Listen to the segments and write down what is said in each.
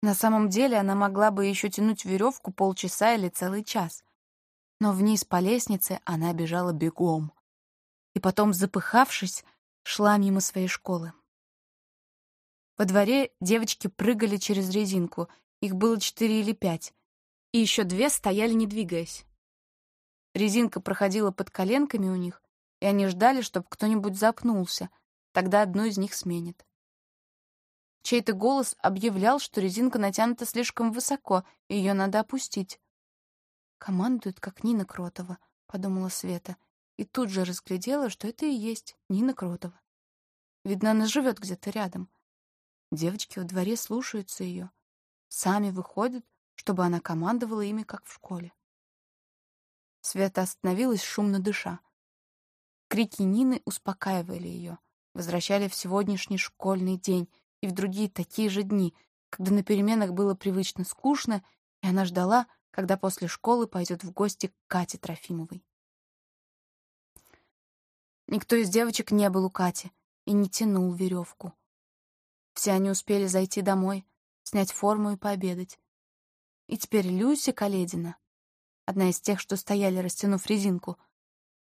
На самом деле она могла бы еще тянуть веревку полчаса или целый час. Но вниз по лестнице она бежала бегом. И потом, запыхавшись, шла мимо своей школы. Во дворе девочки прыгали через резинку. Их было четыре или пять. И еще две стояли, не двигаясь. Резинка проходила под коленками у них, и они ждали, чтобы кто-нибудь запнулся. Тогда одну из них сменит. Чей-то голос объявлял, что резинка натянута слишком высоко, и ее надо опустить. «Командует, как Нина Кротова», — подумала Света, и тут же разглядела, что это и есть Нина Кротова. Видно, она живет где-то рядом. Девочки во дворе слушаются ее. Сами выходят, чтобы она командовала ими, как в школе. Света остановилась, шумно дыша. Крики Нины успокаивали ее, возвращали в сегодняшний школьный день и в другие такие же дни, когда на переменах было привычно скучно, и она ждала, когда после школы пойдет в гости к Кате Трофимовой. Никто из девочек не был у Кати и не тянул веревку. Все они успели зайти домой, снять форму и пообедать. И теперь Люся Каледина, одна из тех, что стояли, растянув резинку,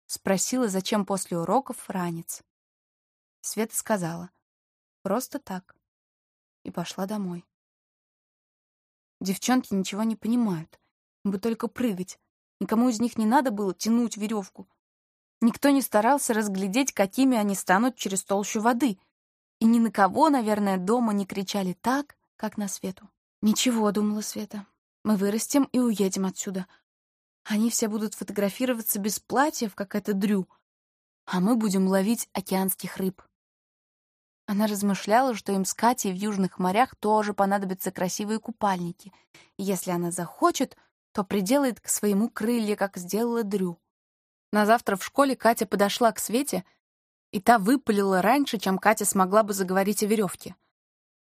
спросила, зачем после уроков ранец. Света сказала, просто так, и пошла домой. Девчонки ничего не понимают, им бы только прыгать. Никому из них не надо было тянуть веревку. Никто не старался разглядеть, какими они станут через толщу воды — и ни на кого, наверное, дома не кричали так, как на Свету. «Ничего», — думала Света, — «мы вырастем и уедем отсюда. Они все будут фотографироваться без платьев, как это Дрю, а мы будем ловить океанских рыб». Она размышляла, что им с Катей в южных морях тоже понадобятся красивые купальники, и если она захочет, то приделает к своему крылья, как сделала Дрю. На завтра в школе Катя подошла к Свете — и та выпалила раньше, чем Катя смогла бы заговорить о веревке.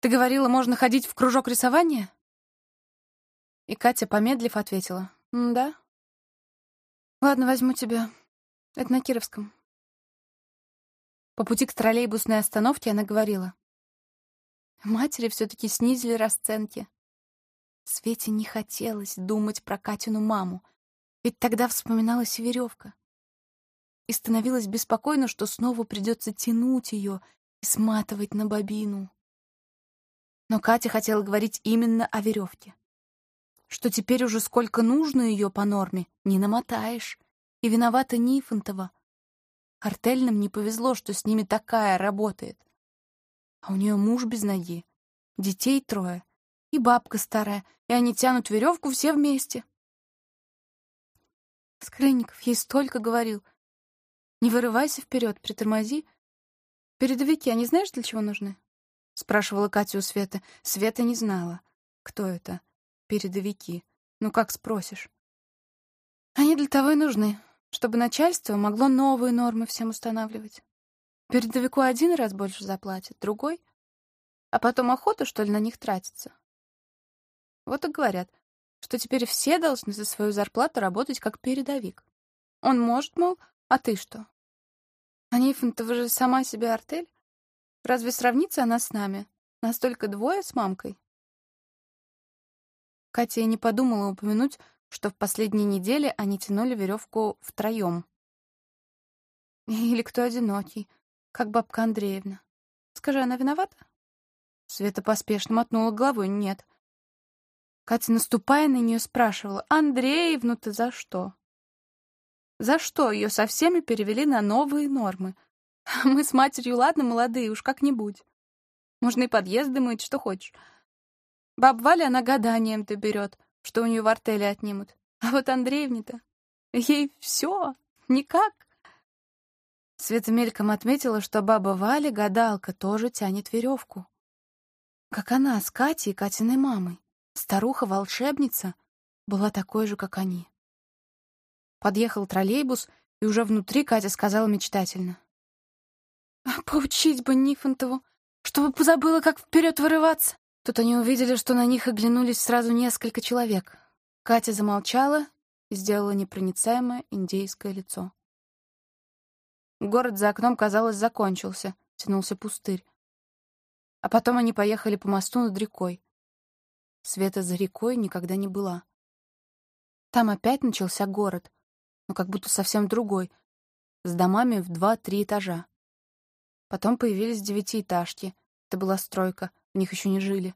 «Ты говорила, можно ходить в кружок рисования?» И Катя, помедлив, ответила. «Да». «Ладно, возьму тебя. Это на Кировском». По пути к троллейбусной остановке она говорила. Матери все-таки снизили расценки. Свете не хотелось думать про Катину маму, ведь тогда вспоминалась веревка и становилось беспокойно, что снова придется тянуть ее и сматывать на бобину. Но Катя хотела говорить именно о веревке. Что теперь уже сколько нужно ее по норме, не намотаешь. И виновата Нифонтова. Артельным не повезло, что с ними такая работает. А у нее муж без ноги, детей трое, и бабка старая, и они тянут веревку все вместе. Скрынников ей столько говорил — не вырывайся вперед, притормози. Передовики, они знаешь, для чего нужны? Спрашивала Катя у Светы. Света не знала. Кто это? Передовики. Ну как спросишь? Они для того и нужны, чтобы начальство могло новые нормы всем устанавливать. Передовику один раз больше заплатит, другой. А потом охота, что ли, на них тратится. Вот и говорят, что теперь все должны за свою зарплату работать как передовик. Он может, мол, а ты что? А Нифонтова же сама себе артель? Разве сравнится она с нами? Нас только двое с мамкой? Катя и не подумала упомянуть, что в последние недели они тянули веревку втроем. Или кто одинокий, как бабка Андреевна. Скажи, она виновата? Света поспешно мотнула головой. Нет. Катя, наступая на нее, спрашивала, «Андреевну-то за что?» За что ее со всеми перевели на новые нормы? Мы с матерью, ладно, молодые, уж как-нибудь. Можно и подъезды мыть, что хочешь. Баб Валя она гаданием-то берет, что у нее в артеле отнимут. А вот Андреевне-то... Ей все никак. Света мельком отметила, что баба Валя, гадалка, тоже тянет веревку. Как она с Катей и Катиной мамой. Старуха-волшебница была такой же, как они. Подъехал троллейбус, и уже внутри Катя сказала мечтательно. «Поучить бы Нифонтову, чтобы позабыла, как вперед вырываться!» Тут они увидели, что на них оглянулись сразу несколько человек. Катя замолчала и сделала непроницаемое индейское лицо. Город за окном, казалось, закончился, тянулся пустырь. А потом они поехали по мосту над рекой. Света за рекой никогда не была. Там опять начался город, но как будто совсем другой, с домами в два-три этажа. Потом появились девятиэтажки. Это была стройка, в них еще не жили.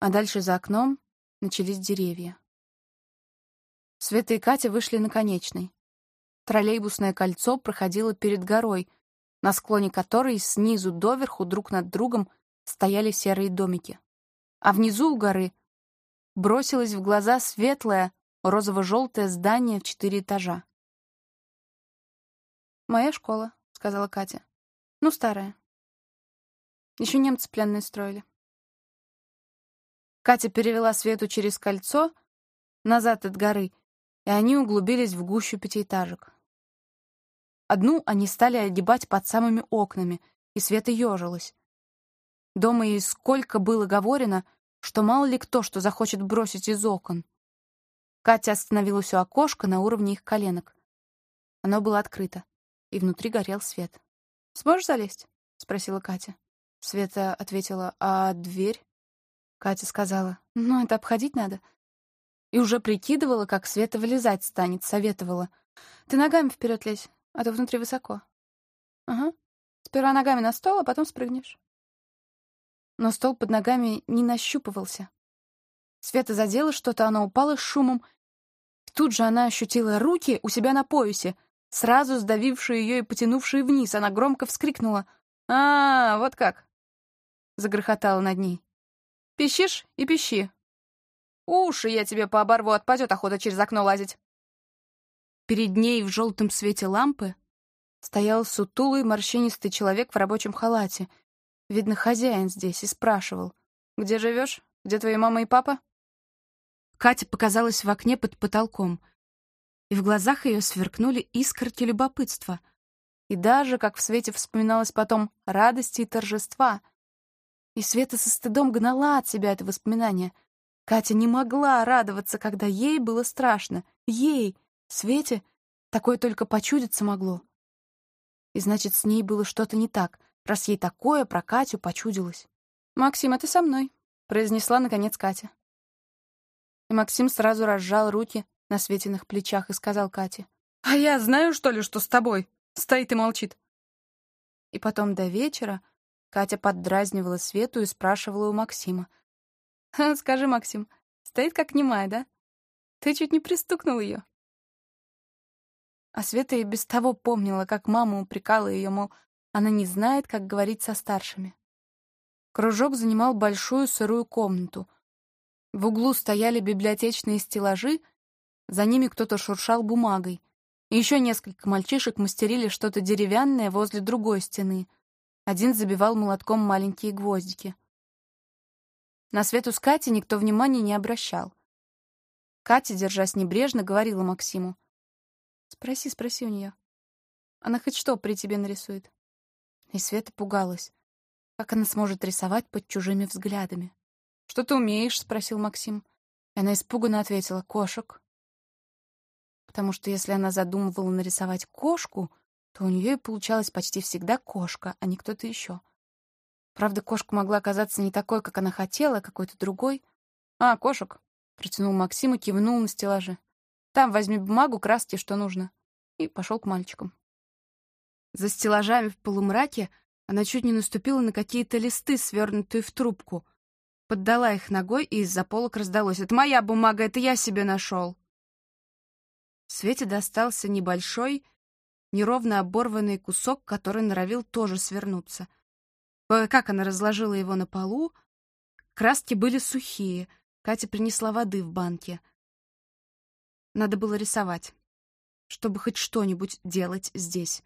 А дальше за окном начались деревья. Света и Катя вышли на конечной. Троллейбусное кольцо проходило перед горой, на склоне которой снизу доверху друг над другом стояли серые домики. А внизу у горы бросилось в глаза светлое, розово-желтое здание в четыре этажа. «Моя школа», — сказала Катя. «Ну, старая. Еще немцы пленные строили». Катя перевела Свету через кольцо назад от горы, и они углубились в гущу пятиэтажек. Одну они стали огибать под самыми окнами, и Света ежилась. Дома ей сколько было говорено, что мало ли кто что захочет бросить из окон. Катя остановилась у окошка на уровне их коленок. Оно было открыто, и внутри горел свет. «Сможешь залезть?» — спросила Катя. Света ответила, «А дверь?» Катя сказала, «Ну, это обходить надо». И уже прикидывала, как Света вылезать станет, советовала. «Ты ногами вперед лезь, а то внутри высоко». «Ага. Сперва ногами на стол, а потом спрыгнешь». Но стол под ногами не нащупывался. Света задела что-то, оно упало с шумом. тут же она ощутила руки у себя на поясе, сразу сдавившие ее и потянувшие вниз. Она громко вскрикнула. «А, вот как!» Загрохотала над ней. «Пищишь и пищи. Уши я тебе пооборву, отпадет охота через окно лазить». Перед ней в желтом свете лампы стоял сутулый морщинистый человек в рабочем халате. Видно, хозяин здесь, и спрашивал. «Где живешь? Где твои мама и папа?» Катя показалась в окне под потолком, и в глазах ее сверкнули искорки любопытства. И даже, как в свете вспоминалось потом, радости и торжества. И Света со стыдом гнала от себя это воспоминание. Катя не могла радоваться, когда ей было страшно. Ей, Свете, такое только почудиться могло. И значит, с ней было что-то не так, раз ей такое про Катю почудилось. «Максим, а ты со мной», — произнесла, наконец, Катя. И Максим сразу разжал руки на Светиных плечах и сказал Кате. «А я знаю, что ли, что с тобой?» Стоит и молчит. И потом до вечера Катя поддразнивала Свету и спрашивала у Максима. «Скажи, Максим, стоит как немая, да? Ты чуть не пристукнул ее». А Света и без того помнила, как мама упрекала ее, мол, она не знает, как говорить со старшими. Кружок занимал большую сырую комнату. В углу стояли библиотечные стеллажи, за ними кто-то шуршал бумагой. Еще несколько мальчишек мастерили что-то деревянное возле другой стены. Один забивал молотком маленькие гвоздики. На Свету с Катей никто внимания не обращал. Катя, держась небрежно, говорила Максиму. «Спроси, спроси у нее. Она хоть что при тебе нарисует?» И Света пугалась. Как она сможет рисовать под чужими взглядами? «Что ты умеешь?» — спросил Максим. И она испуганно ответила «Кошек». Потому что если она задумывала нарисовать кошку, то у нее и получалась почти всегда кошка, а не кто-то еще. Правда, кошка могла оказаться не такой, как она хотела, а какой-то другой. «А, кошек!» — протянул Максим и кивнул на стеллаже. «Там возьми бумагу, краски, что нужно». И пошел к мальчикам. За стеллажами в полумраке она чуть не наступила на какие-то листы, свернутые в трубку. Поддала их ногой, и из-за полок раздалось. «Это моя бумага, это я себе нашел!» Свете достался небольшой, неровно оборванный кусок, который норовил тоже свернуться. Как она разложила его на полу, краски были сухие, Катя принесла воды в банке. Надо было рисовать, чтобы хоть что-нибудь делать здесь.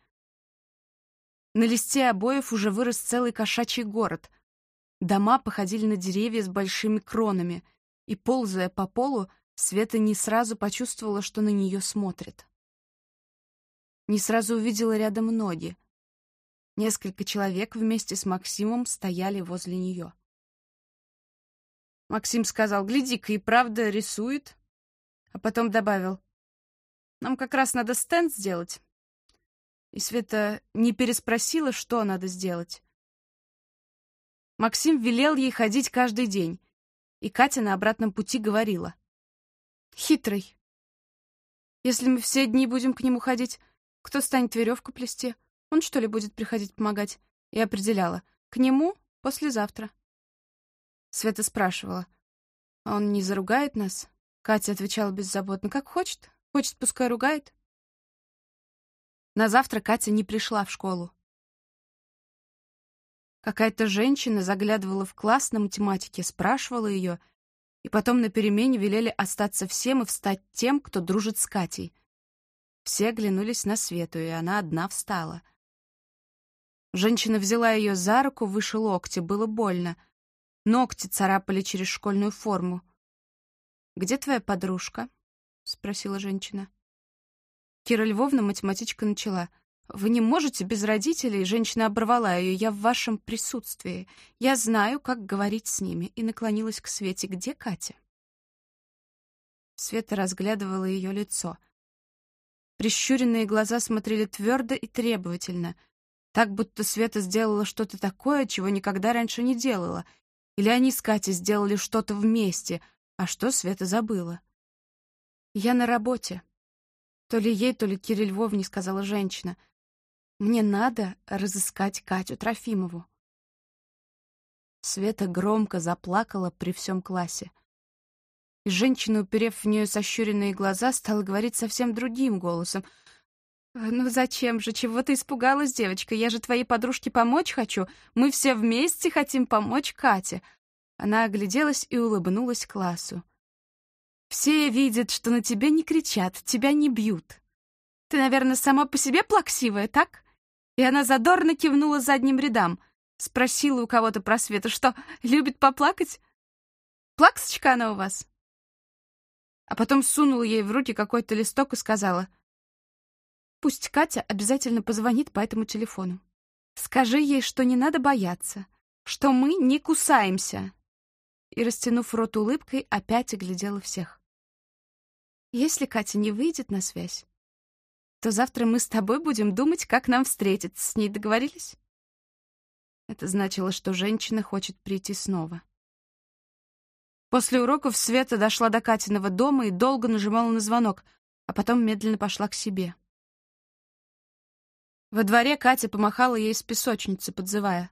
На листе обоев уже вырос целый кошачий город. Дома походили на деревья с большими кронами, и, ползая по полу, Света не сразу почувствовала, что на нее смотрят. Не сразу увидела рядом ноги. Несколько человек вместе с Максимом стояли возле нее. Максим сказал, гляди-ка, и правда рисует. А потом добавил, нам как раз надо стенд сделать. И Света не переспросила, что надо сделать. Максим велел ей ходить каждый день. и Катя на обратном пути говорила. «Хитрый. Если мы все дни будем к нему ходить, кто станет веревку плести? Он, что ли, будет приходить помогать?» И определяла. «К нему послезавтра». Света спрашивала. «А он не заругает нас?» Катя отвечала беззаботно. «Как хочет. Хочет, пускай ругает». На завтра Катя не пришла в школу. Какая-то женщина заглядывала в класс на математике, спрашивала ее, и потом на перемене велели остаться всем и встать тем, кто дружит с Катей. Все оглянулись на Свету, и она одна встала. Женщина взяла ее за руку выше локтя, было больно. Ногти царапали через школьную форму. «Где твоя подружка?» — спросила женщина. Кира Львовна, математичка, начала — «Вы не можете без родителей?» Женщина оборвала ее. «Я в вашем присутствии. Я знаю, как говорить с ними». И наклонилась к Свете. «Где Катя?» Света разглядывала ее лицо. Прищуренные глаза смотрели твердо и требовательно, так будто Света сделала что-то такое, чего никогда раньше не делала. Или они с Катей сделали что-то вместе, а что Света забыла. «Я на работе», то ли ей, то ли Кире Львовне сказала женщина — мне надо разыскать Катю Трофимову. Света громко заплакала при всем классе. И женщина, уперев в нее сощуренные глаза, стала говорить совсем другим голосом. «Ну зачем же? Чего ты испугалась, девочка? Я же твоей подружке помочь хочу. Мы все вместе хотим помочь Кате». Она огляделась и улыбнулась классу. «Все видят, что на тебя не кричат, тебя не бьют. Ты, наверное, сама по себе плаксивая, так? И она задорно кивнула задним рядам. Спросила у кого-то про Свету, что, любит поплакать? Плаксочка она у вас? А потом сунула ей в руки какой-то листок и сказала, «Пусть Катя обязательно позвонит по этому телефону. Скажи ей, что не надо бояться, что мы не кусаемся». И, растянув рот улыбкой, опять оглядела всех. Если Катя не выйдет на связь, то завтра мы с тобой будем думать, как нам встретиться. С ней договорились?» Это значило, что женщина хочет прийти снова. После уроков Света дошла до Катиного дома и долго нажимала на звонок, а потом медленно пошла к себе. Во дворе Катя помахала ей с песочницы, подзывая.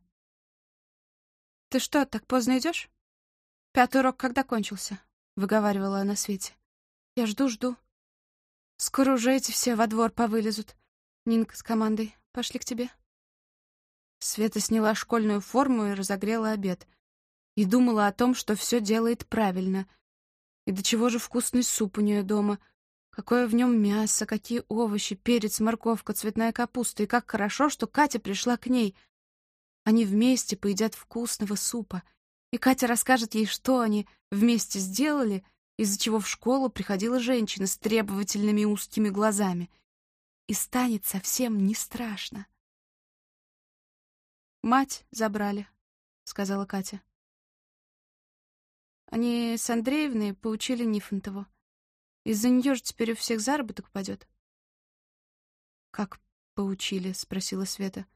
«Ты что, так поздно идешь? Пятый урок когда кончился?» — выговаривала она Свете. «Я жду-жду. Скоро уже эти все во двор повылезут. Нинка с командой. Пошли к тебе. Света сняла школьную форму и разогрела обед. И думала о том, что все делает правильно. И до чего же вкусный суп у нее дома. Какое в нем мясо, какие овощи, перец, морковка, цветная капуста. И как хорошо, что Катя пришла к ней. Они вместе поедят вкусного супа. И Катя расскажет ей, что они вместе сделали — из-за чего в школу приходила женщина с требовательными узкими глазами. И станет совсем не страшно. «Мать забрали», — сказала Катя. Они с Андреевной поучили Нифонтову. Из-за нее же теперь у всех заработок падет. «Как поучили?» — спросила Света.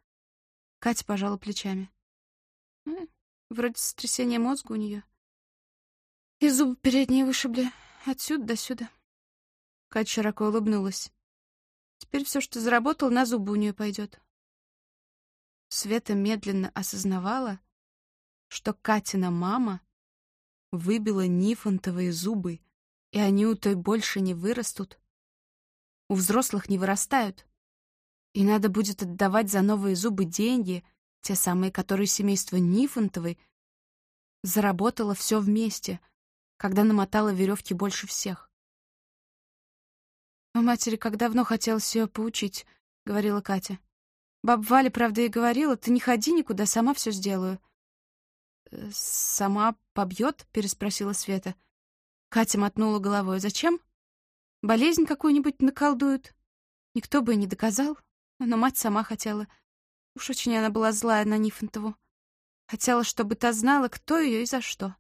Катя пожала плечами. «Ну, вроде сотрясение мозга у нее. И зубы передние вышибли. Отсюда до сюда. Катя широко улыбнулась. Теперь все, что заработал, на зубы у нее пойдет. Света медленно осознавала, что Катина мама выбила нифонтовые зубы, и они у той больше не вырастут. У взрослых не вырастают. И надо будет отдавать за новые зубы деньги, те самые, которые семейство Нифонтовой заработало все вместе, когда намотала веревки больше всех. «У матери как давно хотелось ее поучить», — говорила Катя. «Баб Валя, правда, и говорила, ты не ходи никуда, сама все сделаю». «Э, «Сама побьет?» — переспросила Света. Катя мотнула головой. «Зачем? Болезнь какую-нибудь наколдуют?» Никто бы и не доказал, но мать сама хотела. Уж очень она была злая на Нифонтову. Хотела, чтобы та знала, кто ее и за что.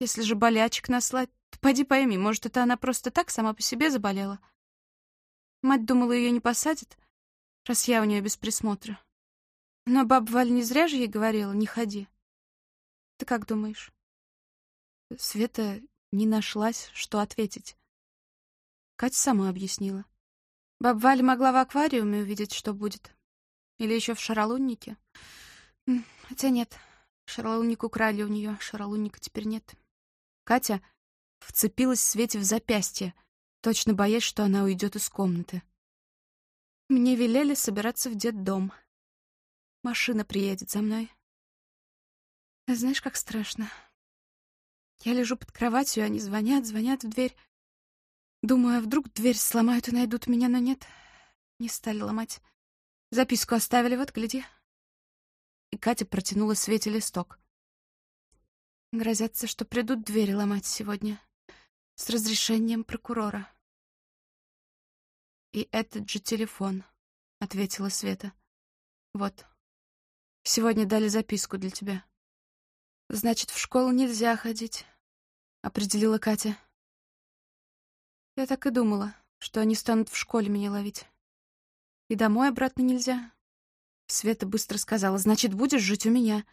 Если же болячек наслать, то поди пойми, может, это она просто так сама по себе заболела. Мать думала, ее не посадят, раз я у нее без присмотра. Но баба Валь не зря же ей говорила, не ходи. Ты как думаешь? Света не нашлась, что ответить. Катя сама объяснила. Баб Валя могла в аквариуме увидеть, что будет. Или еще в шаралуннике. Хотя нет, шаралунник украли у нее, шаралунника теперь нет. Катя вцепилась Свете в запястье, точно боясь, что она уйдет из комнаты. Мне велели собираться в детдом. Машина приедет за мной. А знаешь, как страшно. Я лежу под кроватью, они звонят, звонят в дверь. Думаю, а вдруг дверь сломают и найдут меня, но нет. Не стали ломать. Записку оставили, вот, гляди. И Катя протянула Свете листок. Грозятся, что придут двери ломать сегодня. С разрешением прокурора. «И этот же телефон», — ответила Света. «Вот. Сегодня дали записку для тебя». «Значит, в школу нельзя ходить», — определила Катя. Я так и думала, что они станут в школе меня ловить. И домой обратно нельзя. Света быстро сказала, значит, будешь жить у меня.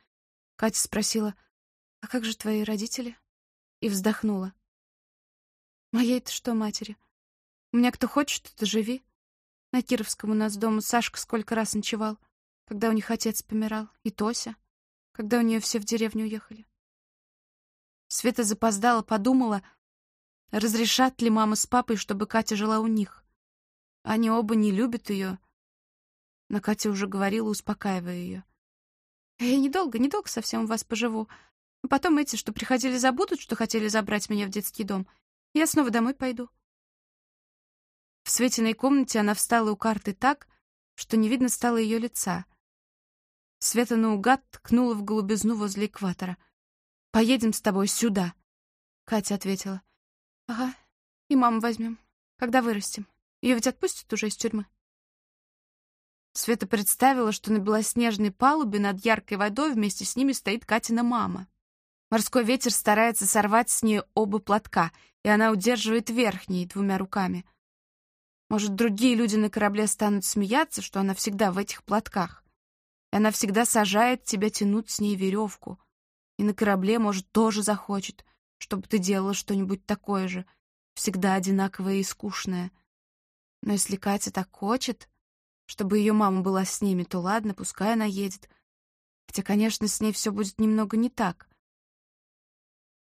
Катя спросила, а как же твои родители? И вздохнула. Моей-то что, матери? У меня кто хочет, то живи. На Кировском у нас дома Сашка сколько раз ночевал, когда у них отец помирал, и Тося, когда у нее все в деревню уехали. Света запоздала, подумала, разрешат ли мама с папой, чтобы Катя жила у них. Они оба не любят ее, но Катя уже говорила, успокаивая ее. «Я недолго, недолго совсем у вас поживу. Потом эти, что приходили, забудут, что хотели забрать меня в детский дом. Я снова домой пойду. В Светиной комнате она встала у карты так, что не видно стало ее лица. Света наугад ткнула в голубизну возле экватора. «Поедем с тобой сюда», — Катя ответила. «Ага, и маму возьмем, когда вырастем. Ее ведь отпустят уже из тюрьмы». Света представила, что на белоснежной палубе над яркой водой вместе с ними стоит Катина мама. Морской ветер старается сорвать с нее оба платка, и она удерживает верхний двумя руками — может, другие люди на корабле станут смеяться, что она всегда в этих платках. И она всегда сажает тебя тянуть с ней веревку. И на корабле, может, тоже захочет, чтобы ты делала что-нибудь такое же, всегда одинаковое и скучное. Но если Катя так хочет, чтобы ее мама была с ними, то ладно, пускай она едет. Хотя, конечно, с ней все будет немного не так.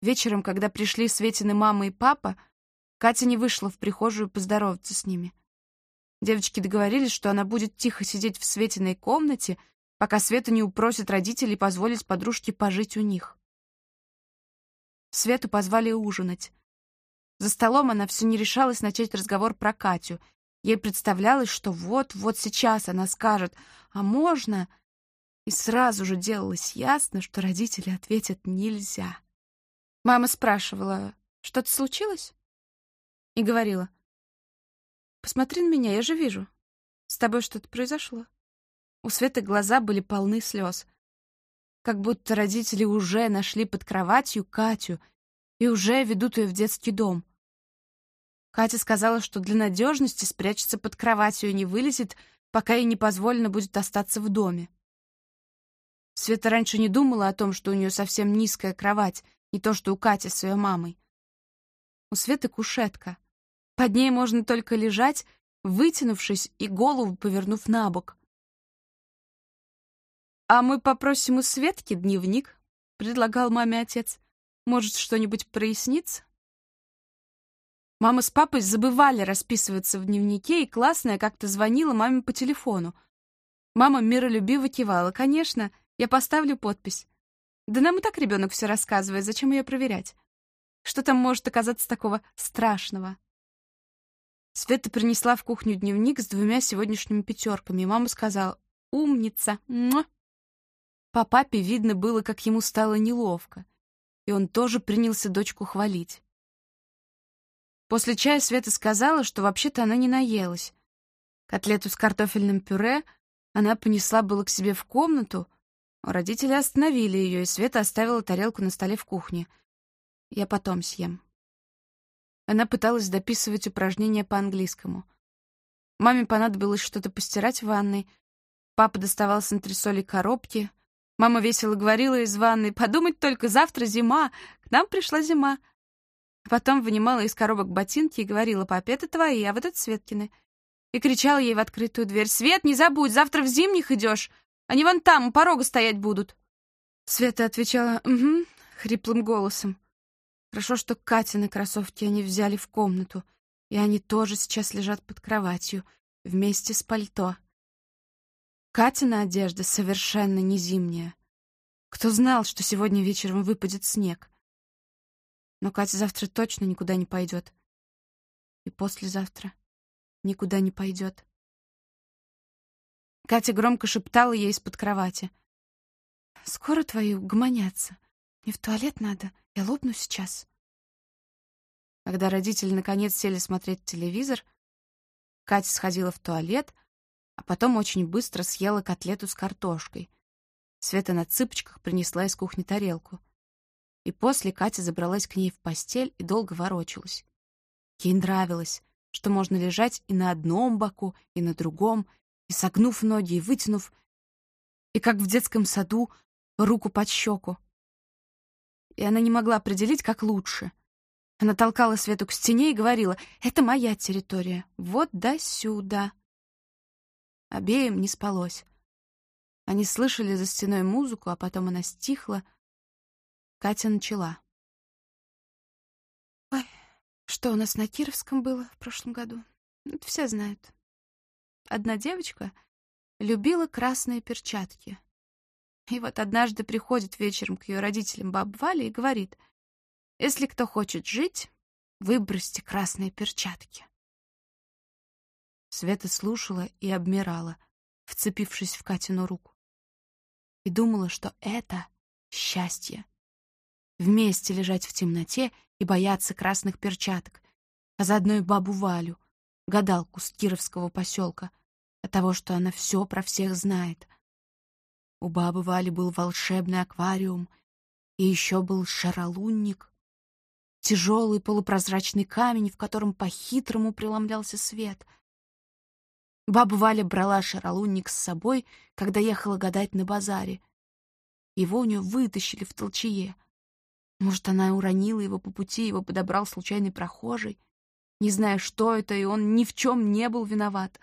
Вечером, когда пришли Светины мама и папа, Катя не вышла в прихожую поздороваться с ними. Девочки договорились, что она будет тихо сидеть в Светиной комнате, пока Света не упросит родителей позволить подружке пожить у них. Свету позвали ужинать. За столом она все не решалась начать разговор про Катю. Ей представлялось, что вот-вот сейчас она скажет «А можно?» И сразу же делалось ясно, что родители ответят «нельзя». Мама спрашивала «Что-то случилось?» и говорила. «Посмотри на меня, я же вижу. С тобой что-то произошло». У Светы глаза были полны слез. Как будто родители уже нашли под кроватью Катю и уже ведут ее в детский дом. Катя сказала, что для надежности спрячется под кроватью и не вылезет, пока ей не позволено будет остаться в доме. Света раньше не думала о том, что у нее совсем низкая кровать, не то что у Кати с ее мамой. У Светы кушетка. Под ней можно только лежать, вытянувшись и голову повернув на бок. «А мы попросим у Светки дневник», — предлагал маме отец. «Может, что-нибудь прояснится?» Мама с папой забывали расписываться в дневнике, и классная как-то звонила маме по телефону. Мама миролюбиво кивала. «Конечно, я поставлю подпись». «Да нам и так ребенок все рассказывает, зачем ее проверять? Что там может оказаться такого страшного?» Света принесла в кухню дневник с двумя сегодняшними пятерками, и мама сказала «Умница!» Муа! По папе видно было, как ему стало неловко, и он тоже принялся дочку хвалить. После чая Света сказала, что вообще-то она не наелась. Котлету с картофельным пюре она понесла было к себе в комнату, родители остановили ее, и Света оставила тарелку на столе в кухне. «Я потом съем», она пыталась дописывать упражнения по английскому. Маме понадобилось что-то постирать в ванной. Папа доставал с антресолей коробки. Мама весело говорила из ванной, «Подумать только, завтра зима, К нам пришла зима. А потом вынимала из коробок ботинки и говорила, папе, это твои, а вот это Светкины. И кричала ей в открытую дверь, «Свет, не забудь, завтра в зимних идешь, они вон там, у порога стоять будут». Света отвечала, «Угу», хриплым голосом. Хорошо, что Катины кроссовки они взяли в комнату, и они тоже сейчас лежат под кроватью, вместе с пальто. Катина одежда совершенно не зимняя. Кто знал, что сегодня вечером выпадет снег? Но Катя завтра точно никуда не пойдет. И послезавтра никуда не пойдет. Катя громко шептала ей из-под кровати. «Скоро твои угомонятся. Мне в туалет надо. Я лопну сейчас». Когда родители наконец сели смотреть телевизор, Катя сходила в туалет, а потом очень быстро съела котлету с картошкой. Света на цыпочках принесла из кухни тарелку. И после Катя забралась к ней в постель и долго ворочалась. Ей нравилось, что можно лежать и на одном боку, и на другом, и согнув ноги, и вытянув, и как в детском саду, руку под щеку. И она не могла определить, как лучше. Она толкала Свету к стене и говорила, «Это моя территория, вот до сюда». Обеим не спалось. Они слышали за стеной музыку, а потом она стихла. Катя начала. «Ой, что у нас на Кировском было в прошлом году? Это все знают. Одна девочка любила красные перчатки. И вот однажды приходит вечером к ее родителям баб Валя и говорит, «Если кто хочет жить, выбросьте красные перчатки». Света слушала и обмирала, вцепившись в Катину руку. И думала, что это счастье. Вместе лежать в темноте и бояться красных перчаток, а заодно и бабу Валю, гадалку с Кировского поселка, от того, что она все про всех знает. У бабы Вали был волшебный аквариум, и еще был шаролунник, тяжелый полупрозрачный камень, в котором по-хитрому преломлялся свет. Баба Валя брала шаролунник с собой, когда ехала гадать на базаре. Его у нее вытащили в толчее. Может, она уронила его по пути, его подобрал случайный прохожий не зная, что это, и он ни в чем не был виноват.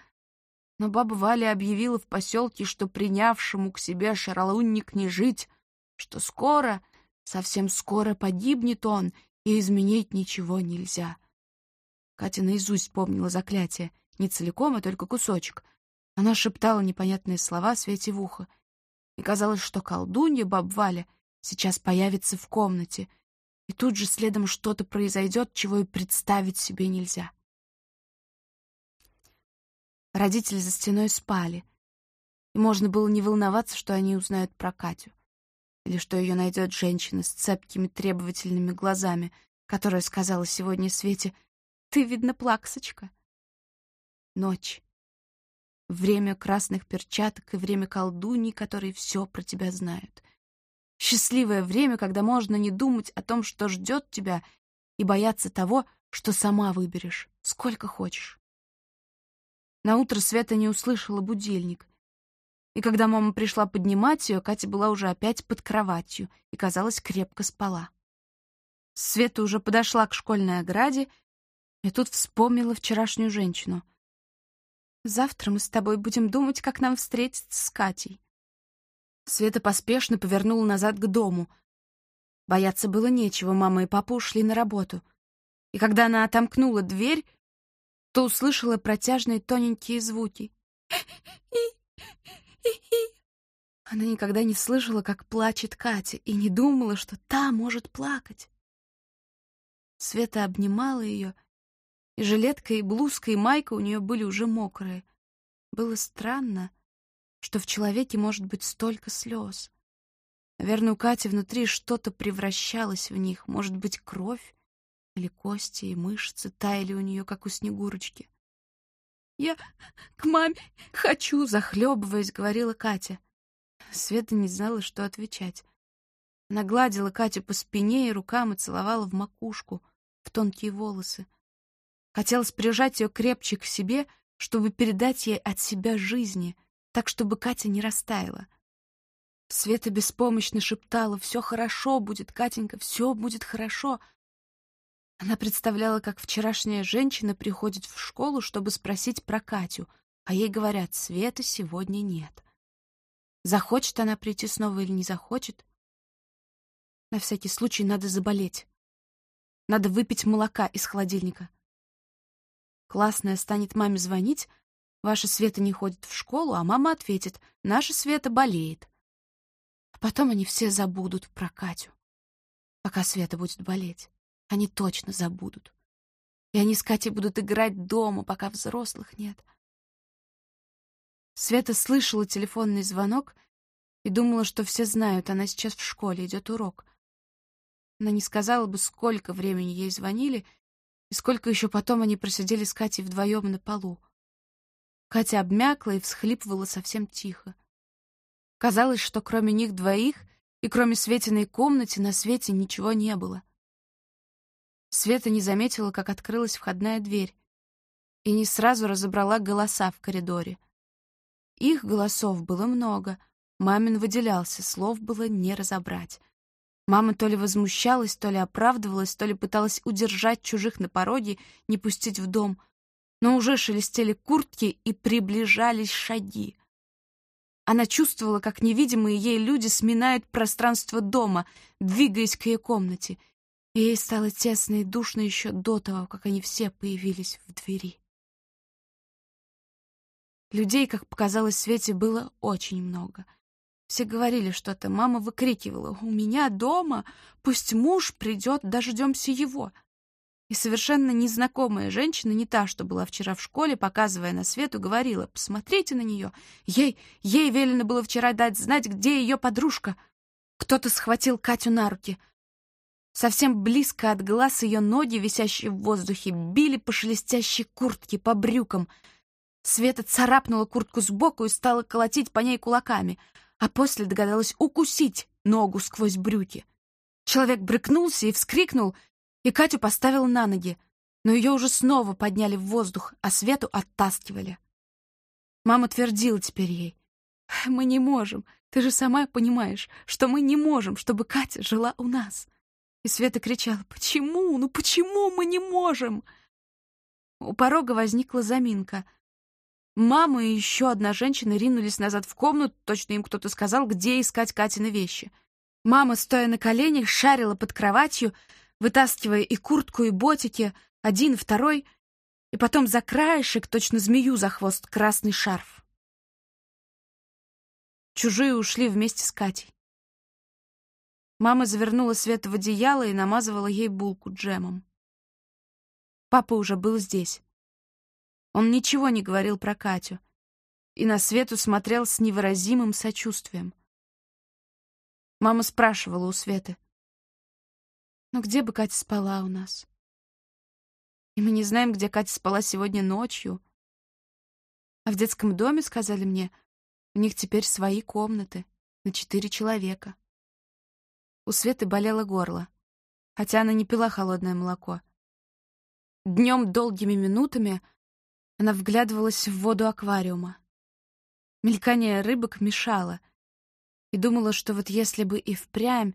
Но баба Валя объявила в поселке, что принявшему к себе шаролунник не жить, что скоро, совсем скоро погибнет он, и изменить ничего нельзя. Катя наизусть помнила заклятие, не целиком, а только кусочек. Она шептала непонятные слова Свете в ухо. И казалось, что колдунья баб Валя сейчас появится в комнате — и тут же следом что-то произойдет, чего и представить себе нельзя. Родители за стеной спали, и можно было не волноваться, что они узнают про Катю, или что ее найдет женщина с цепкими требовательными глазами, которая сказала сегодня Свете «Ты, видно, плаксочка». Ночь. Время красных перчаток и время колдуньи, которые все про тебя знают — Счастливое время, когда можно не думать о том, что ждет тебя, и бояться того, что сама выберешь, сколько хочешь. На утро Света не услышала будильник. И когда мама пришла поднимать ее, Катя была уже опять под кроватью и, казалось, крепко спала. Света уже подошла к школьной ограде и тут вспомнила вчерашнюю женщину. «Завтра мы с тобой будем думать, как нам встретиться с Катей. Света поспешно повернула назад к дому. Бояться было нечего, мама и папа ушли на работу. И когда она отомкнула дверь, то услышала протяжные тоненькие звуки. Она никогда не слышала, как плачет Катя, и не думала, что та может плакать. Света обнимала ее, и жилетка, и блузка, и майка у нее были уже мокрые. Было странно, что в человеке может быть столько слез. Наверное, у Кати внутри что-то превращалось в них, может быть, кровь или кости и мышцы таяли у нее, как у Снегурочки. «Я к маме хочу!» — захлебываясь, говорила Катя. Света не знала, что отвечать. Она гладила Катю по спине и рукам и целовала в макушку, в тонкие волосы. Хотелось прижать ее крепче к себе, чтобы передать ей от себя жизни, так, чтобы Катя не растаяла. Света беспомощно шептала «Все хорошо будет, Катенька, все будет хорошо». Она представляла, как вчерашняя женщина приходит в школу, чтобы спросить про Катю, а ей говорят «Света сегодня нет». Захочет она прийти снова или не захочет? На всякий случай надо заболеть. Надо выпить молока из холодильника. Классная станет маме звонить, ваша Света не ходит в школу, а мама ответит, наша Света болеет. А потом они все забудут про Катю. Пока Света будет болеть, они точно забудут. И они с Катей будут играть дома, пока взрослых нет. Света слышала телефонный звонок и думала, что все знают, она сейчас в школе, идет урок. Она не сказала бы, сколько времени ей звонили и сколько еще потом они просидели с Катей вдвоем на полу. Катя обмякла и всхлипывала совсем тихо. Казалось, что кроме них двоих и кроме Светиной комнате на свете ничего не было. Света не заметила, как открылась входная дверь, и не сразу разобрала голоса в коридоре. Их голосов было много, мамин выделялся, слов было не разобрать. Мама то ли возмущалась, то ли оправдывалась, то ли пыталась удержать чужих на пороге, не пустить в дом. Но уже шелестели куртки и приближались шаги. Она чувствовала, как невидимые ей люди сминают пространство дома, двигаясь к ее комнате. И ей стало тесно и душно еще до того, как они все появились в двери. Людей, как показалось Свете, было очень много — все говорили что-то. Мама выкрикивала «У меня дома! Пусть муж придет, дождемся его!» И совершенно незнакомая женщина, не та, что была вчера в школе, показывая на свету, говорила «Посмотрите на нее! Ей, ей велено было вчера дать знать, где ее подружка!» Кто-то схватил Катю на руки. Совсем близко от глаз ее ноги, висящие в воздухе, били по шелестящей куртке, по брюкам. Света царапнула куртку сбоку и стала колотить по ней кулаками — а после догадалась укусить ногу сквозь брюки. Человек брыкнулся и вскрикнул, и Катю поставил на ноги, но ее уже снова подняли в воздух, а Свету оттаскивали. Мама твердила теперь ей, «Мы не можем, ты же сама понимаешь, что мы не можем, чтобы Катя жила у нас». И Света кричала, «Почему? Ну почему мы не можем?» У порога возникла заминка — Мама и еще одна женщина ринулись назад в комнату, точно им кто-то сказал, где искать Катины вещи. Мама, стоя на коленях, шарила под кроватью, вытаскивая и куртку, и ботики, один, второй, и потом за краешек, точно змею за хвост, красный шарф. Чужие ушли вместе с Катей. Мама завернула Свету в одеяло и намазывала ей булку джемом. Папа уже был здесь. Он ничего не говорил про Катю и на Свету смотрел с невыразимым сочувствием. Мама спрашивала у Светы, «Ну где бы Катя спала у нас?» И мы не знаем, где Катя спала сегодня ночью. А в детском доме, сказали мне, у них теперь свои комнаты на четыре человека. У Светы болело горло, хотя она не пила холодное молоко. Днем долгими минутами она вглядывалась в воду аквариума. Мелькание рыбок мешало, и думала, что вот если бы и впрямь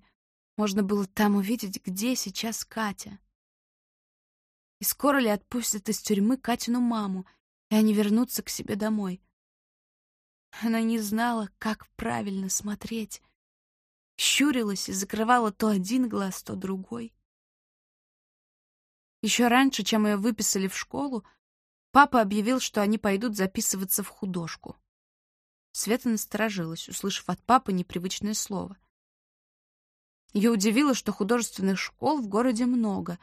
можно было там увидеть, где сейчас Катя. И скоро ли отпустят из тюрьмы Катину маму, и они вернутся к себе домой. Она не знала, как правильно смотреть. Щурилась и закрывала то один глаз, то другой. Еще раньше, чем ее выписали в школу, Папа объявил, что они пойдут записываться в художку. Света насторожилась, услышав от папы непривычное слово. Ее удивило, что художественных школ в городе много.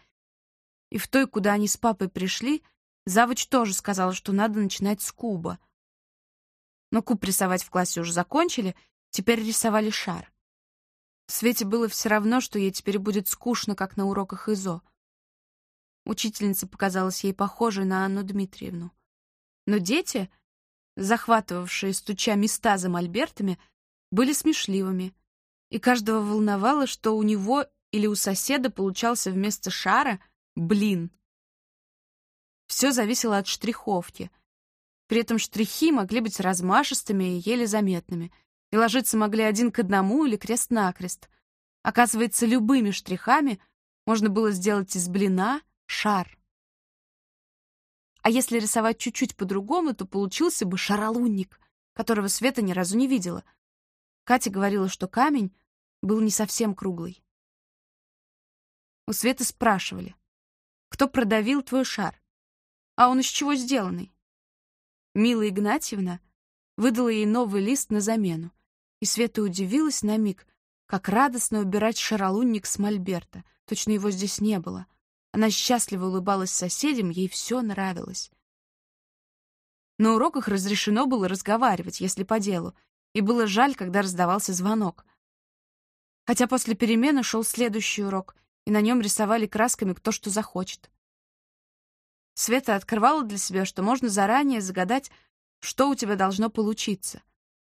И в той, куда они с папой пришли, завуч тоже сказала, что надо начинать с куба. Но куб рисовать в классе уже закончили, теперь рисовали шар. Свете было все равно, что ей теперь будет скучно, как на уроках ИЗО. Учительница показалась ей похожей на Анну Дмитриевну. Но дети, захватывавшие, стуча места за мольбертами, были смешливыми, и каждого волновало, что у него или у соседа получался вместо шара блин. Все зависело от штриховки. При этом штрихи могли быть размашистыми и еле заметными, и ложиться могли один к одному или крест-накрест. Оказывается, любыми штрихами можно было сделать из блина шар. А если рисовать чуть-чуть по-другому, то получился бы шаролунник, которого Света ни разу не видела. Катя говорила, что камень был не совсем круглый. У Светы спрашивали, кто продавил твой шар? А он из чего сделанный? Мила Игнатьевна выдала ей новый лист на замену, и Света удивилась на миг, как радостно убирать шаролунник с мольберта. Точно его здесь не было. Она счастливо улыбалась соседям, ей все нравилось. На уроках разрешено было разговаривать, если по делу, и было жаль, когда раздавался звонок. Хотя после перемены шел следующий урок, и на нем рисовали красками кто что захочет. Света открывала для себя, что можно заранее загадать, что у тебя должно получиться.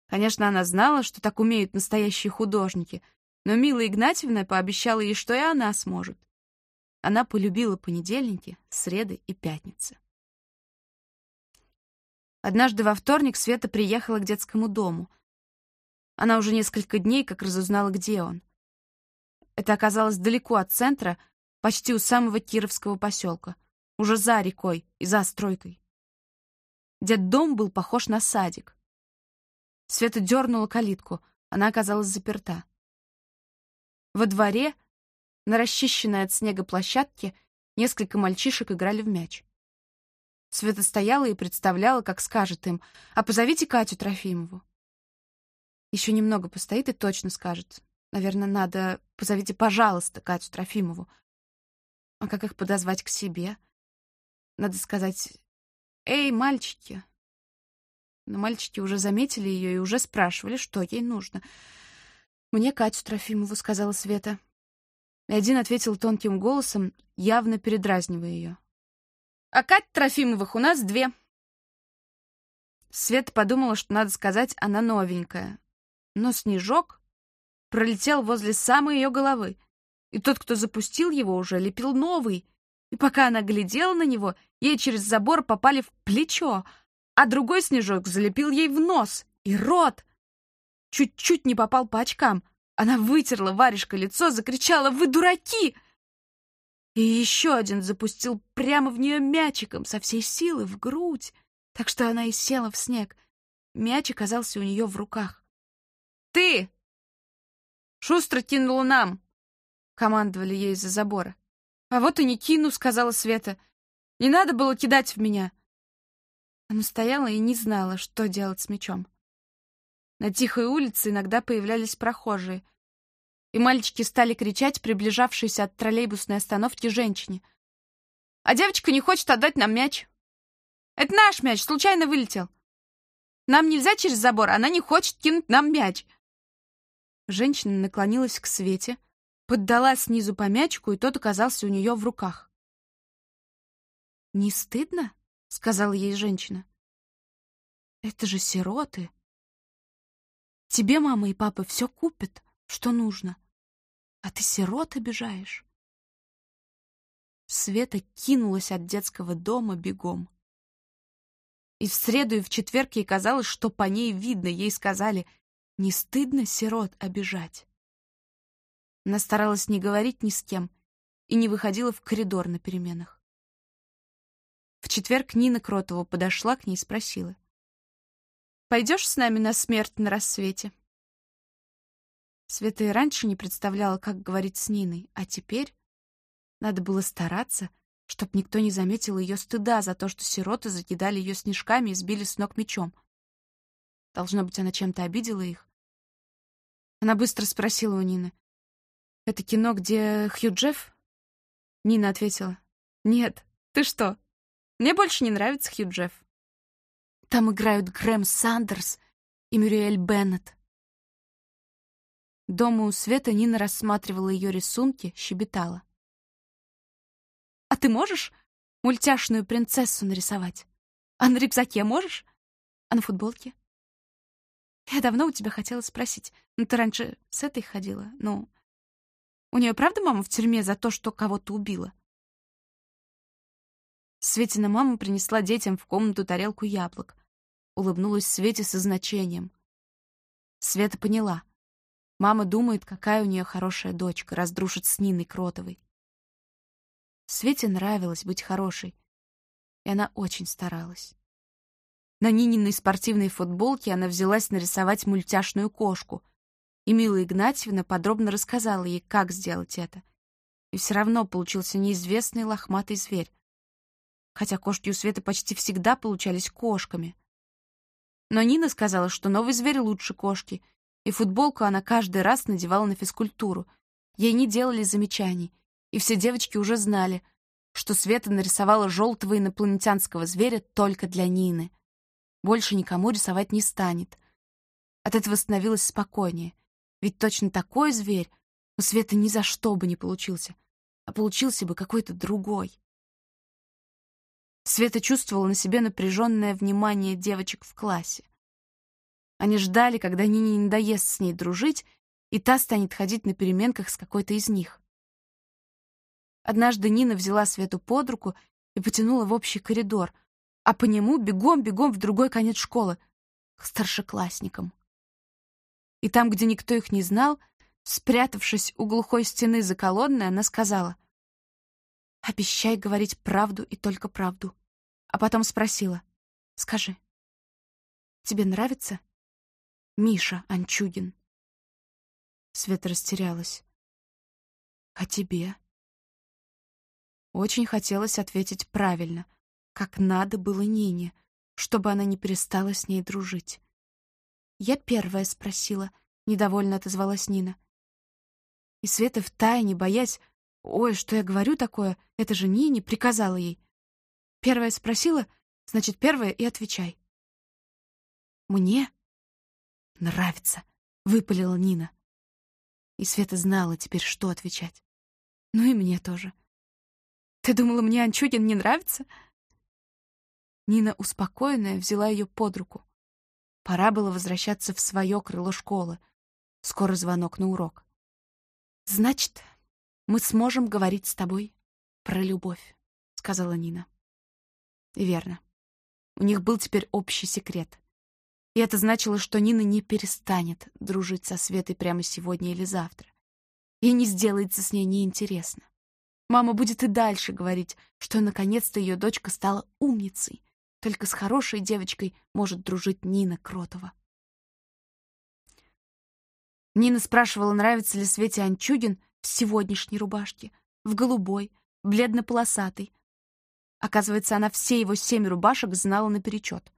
Конечно, она знала, что так умеют настоящие художники, но Мила Игнатьевна пообещала ей, что и она сможет. Она полюбила понедельники, среды и пятницы. Однажды во вторник Света приехала к детскому дому. Она уже несколько дней как разузнала, где он. Это оказалось далеко от центра, почти у самого Кировского поселка, уже за рекой и за стройкой. Дом был похож на садик. Света дернула калитку, она оказалась заперта. Во дворе на расчищенной от снега площадке несколько мальчишек играли в мяч. Света стояла и представляла, как скажет им, «А позовите Катю Трофимову». Еще немного постоит и точно скажет. Наверное, надо «Позовите, пожалуйста, Катю Трофимову». А как их подозвать к себе? Надо сказать «Эй, мальчики!» Но мальчики уже заметили ее и уже спрашивали, что ей нужно. «Мне Катю Трофимову», — сказала Света. И один ответил тонким голосом, явно передразнивая ее. «А Кать Трофимовых у нас две». Света подумала, что надо сказать, она новенькая. Но снежок пролетел возле самой ее головы, и тот, кто запустил его, уже лепил новый. И пока она глядела на него, ей через забор попали в плечо, а другой снежок залепил ей в нос и рот. Чуть-чуть не попал по очкам. Она вытерла варежкой лицо, закричала «Вы дураки!» И еще один запустил прямо в нее мячиком со всей силы в грудь, так что она и села в снег. Мяч оказался у нее в руках. «Ты!» «Шустро кинула нам!» — командовали ей из-за забора. «А вот и не кину», — сказала Света. «Не надо было кидать в меня». Она стояла и не знала, что делать с мячом. На тихой улице иногда появлялись прохожие и мальчики стали кричать приближавшейся от троллейбусной остановки женщине. «А девочка не хочет отдать нам мяч. Это наш мяч, случайно вылетел. Нам нельзя через забор, она не хочет кинуть нам мяч». Женщина наклонилась к Свете, поддала снизу по мячику, и тот оказался у нее в руках. «Не стыдно?» — сказала ей женщина. «Это же сироты. Тебе мама и папа все купят, что нужно. А ты сирот обижаешь. Света кинулась от детского дома бегом. И в среду, и в четверг ей казалось, что по ней видно. Ей сказали, не стыдно сирот обижать. Она старалась не говорить ни с кем и не выходила в коридор на переменах. В четверг Нина Кротова подошла к ней и спросила. «Пойдешь с нами на смерть на рассвете?» Света и раньше не представляла, как говорить с Ниной, а теперь надо было стараться, чтоб никто не заметил ее стыда за то, что сироты закидали ее снежками и сбили с ног мечом. Должно быть, она чем-то обидела их. Она быстро спросила у Нины. «Это кино, где Хью Джефф?» Нина ответила. «Нет, ты что? Мне больше не нравится Хью Джефф. Там играют Грэм Сандерс и Мюриэль Беннет. Дома у Света Нина рассматривала ее рисунки, щебетала. «А ты можешь мультяшную принцессу нарисовать? А на рюкзаке можешь? А на футболке?» «Я давно у тебя хотела спросить. Ну, ты раньше с этой ходила? Ну, у нее правда мама в тюрьме за то, что кого-то убила?» Светина мама принесла детям в комнату тарелку яблок. Улыбнулась Свете со значением. Света поняла. Мама думает, какая у нее хорошая дочка, раздрушит с Ниной Кротовой. Свете нравилось быть хорошей, и она очень старалась. На Нининой спортивной футболке она взялась нарисовать мультяшную кошку, и Мила Игнатьевна подробно рассказала ей, как сделать это. И все равно получился неизвестный лохматый зверь. Хотя кошки у Светы почти всегда получались кошками. Но Нина сказала, что новый зверь лучше кошки, и футболку она каждый раз надевала на физкультуру. Ей не делали замечаний, и все девочки уже знали, что Света нарисовала желтого инопланетянского зверя только для Нины. Больше никому рисовать не станет. От этого становилось спокойнее, ведь точно такой зверь у Светы ни за что бы не получился, а получился бы какой-то другой. Света чувствовала на себе напряженное внимание девочек в классе. Они ждали, когда Нине не надоест с ней дружить, и та станет ходить на переменках с какой-то из них. Однажды Нина взяла Свету под руку и потянула в общий коридор, а по нему бегом-бегом в другой конец школы, к старшеклассникам. И там, где никто их не знал, спрятавшись у глухой стены за колонной, она сказала, «Обещай говорить правду и только правду». А потом спросила, «Скажи, тебе нравится?» Миша Анчугин. Света растерялась. «А тебе?» Очень хотелось ответить правильно, как надо было Нине, чтобы она не перестала с ней дружить. «Я первая спросила», — недовольно отозвалась Нина. И Света втайне, боясь, «Ой, что я говорю такое? Это же Нине», приказала ей. Первая спросила, значит, первая и отвечай. «Мне?» Нравится», — выпалила Нина. И Света знала теперь, что отвечать. Ну и мне тоже. «Ты думала, мне Анчугин не нравится?» Нина, успокоенная, взяла ее под руку. Пора было возвращаться в свое крыло школы. Скоро звонок на урок. «Значит, мы сможем говорить с тобой про любовь», — сказала Нина. И верно. У них был теперь общий секрет. И это значило, что Нина не перестанет дружить со Светой прямо сегодня или завтра. И не сделается с ней неинтересно. Мама будет и дальше говорить, что наконец-то ее дочка стала умницей. Только с хорошей девочкой может дружить Нина Кротова. Нина спрашивала, нравится ли Свете Анчугин в сегодняшней рубашке, в голубой, бледно-полосатой. Оказывается, она все его семь рубашек знала наперечет.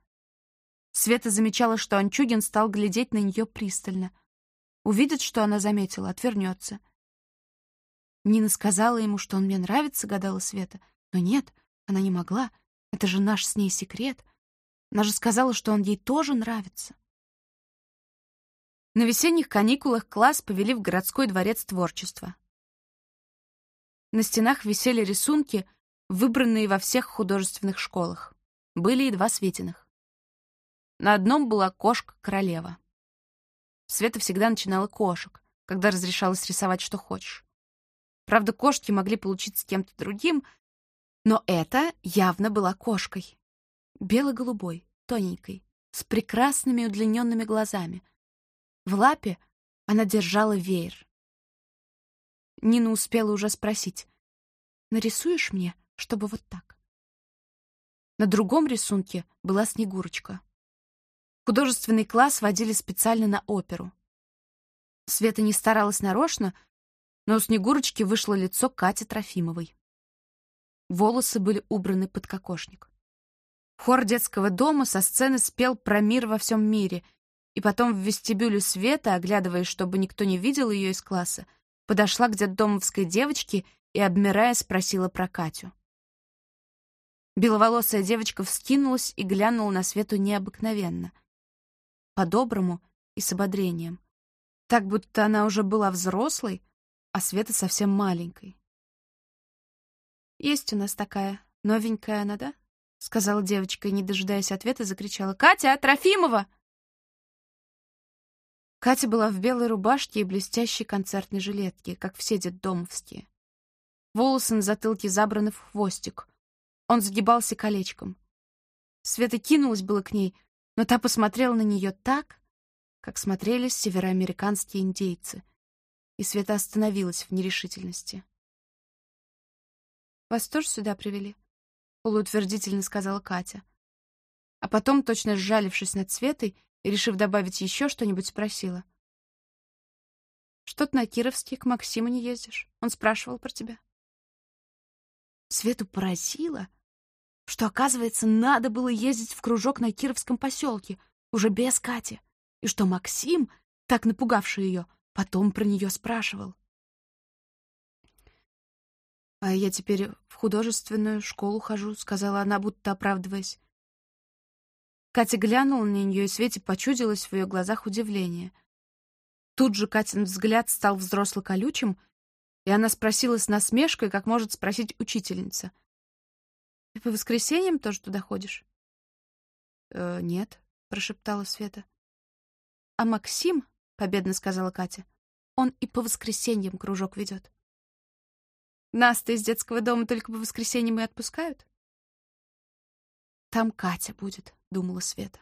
Света замечала, что Анчугин стал глядеть на нее пристально. Увидит, что она заметила, отвернется. Нина сказала ему, что он мне нравится, гадала Света. Но нет, она не могла. Это же наш с ней секрет. Она же сказала, что он ей тоже нравится. На весенних каникулах класс повели в городской дворец творчества. На стенах висели рисунки, выбранные во всех художественных школах. Были и два Светиных. На одном была кошка-королева. Света всегда начинала кошек, когда разрешалось рисовать, что хочешь. Правда, кошки могли получиться кем-то другим, но это явно была кошкой. Бело-голубой, тоненькой, с прекрасными удлиненными глазами. В лапе она держала веер. Нина успела уже спросить, «Нарисуешь мне, чтобы вот так?» На другом рисунке была Снегурочка. Художественный класс водили специально на оперу. Света не старалась нарочно, но у Снегурочки вышло лицо Кати Трофимовой. Волосы были убраны под кокошник. Хор детского дома со сцены спел про мир во всем мире, и потом в вестибюле Света, оглядываясь, чтобы никто не видел ее из класса, подошла к детдомовской девочке и, обмирая, спросила про Катю. Беловолосая девочка вскинулась и глянула на Свету необыкновенно — по-доброму и с ободрением. Так, будто она уже была взрослой, а Света совсем маленькой. «Есть у нас такая, новенькая она, да?» — сказала девочка и, не дожидаясь ответа, закричала. «Катя, Трофимова!» Катя была в белой рубашке и блестящей концертной жилетке, как все детдомовские. Волосы на затылке забраны в хвостик. Он сгибался колечком. Света кинулась было к ней, но та посмотрела на нее так, как смотрелись североамериканские индейцы, и Света остановилась в нерешительности. «Вас тоже сюда привели?» — полуутвердительно сказала Катя. А потом, точно сжалившись над Светой и решив добавить еще что-нибудь, спросила. «Что ты на Кировский к Максиму не ездишь? Он спрашивал про тебя». Свету поразило, что, оказывается, надо было ездить в кружок на Кировском поселке, уже без Кати, и что Максим, так напугавший ее, потом про нее спрашивал. «А я теперь в художественную школу хожу», — сказала она, будто оправдываясь. Катя глянула на нее, и Свете почудилось в ее глазах удивление. Тут же Катин взгляд стал взросло-колючим, и она спросила с насмешкой, как может спросить учительница. «Ты по воскресеньям тоже туда ходишь?» «Э, «Нет», — прошептала Света. «А Максим», — победно сказала Катя, — «он и по воскресеньям кружок ведет». Нас-то из детского дома только по воскресеньям и отпускают? Там Катя будет, думала Света.